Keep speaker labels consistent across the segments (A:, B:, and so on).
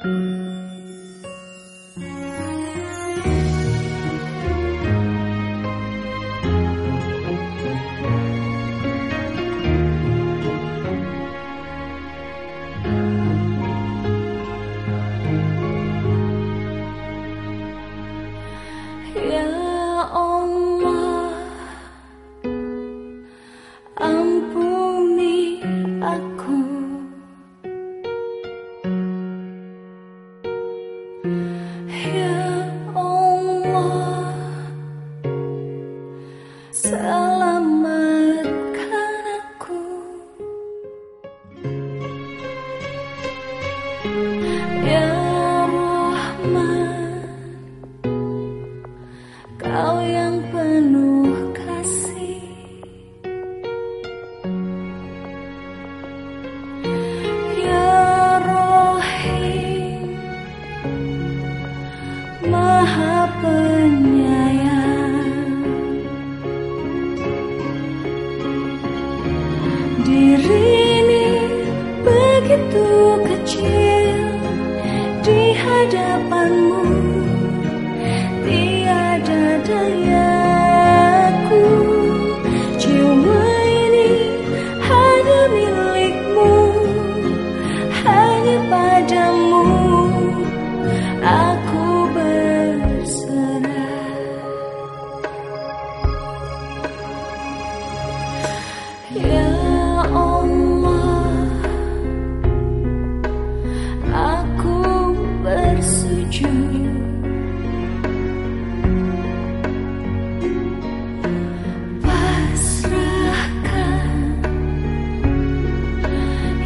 A: Ya Allah ampuni aku Ya Allah, salam. di hadapanmu. Tiada dayaku. Jiwa ini hanya milikmu hanya padamu. Aku berserah. Ya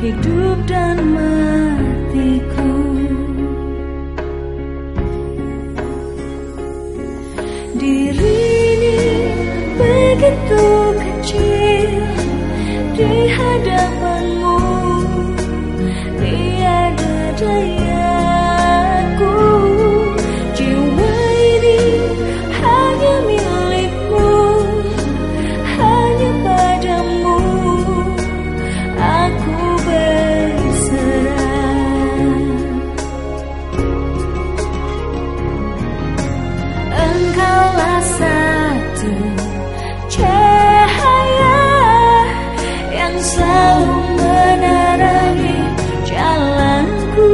A: hidup dan matiku. Diri selalu menerangi jalanku.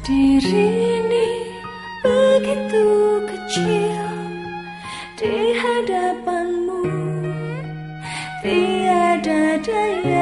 A: Diri ini begitu kecil di hadapanmu. Tiada daya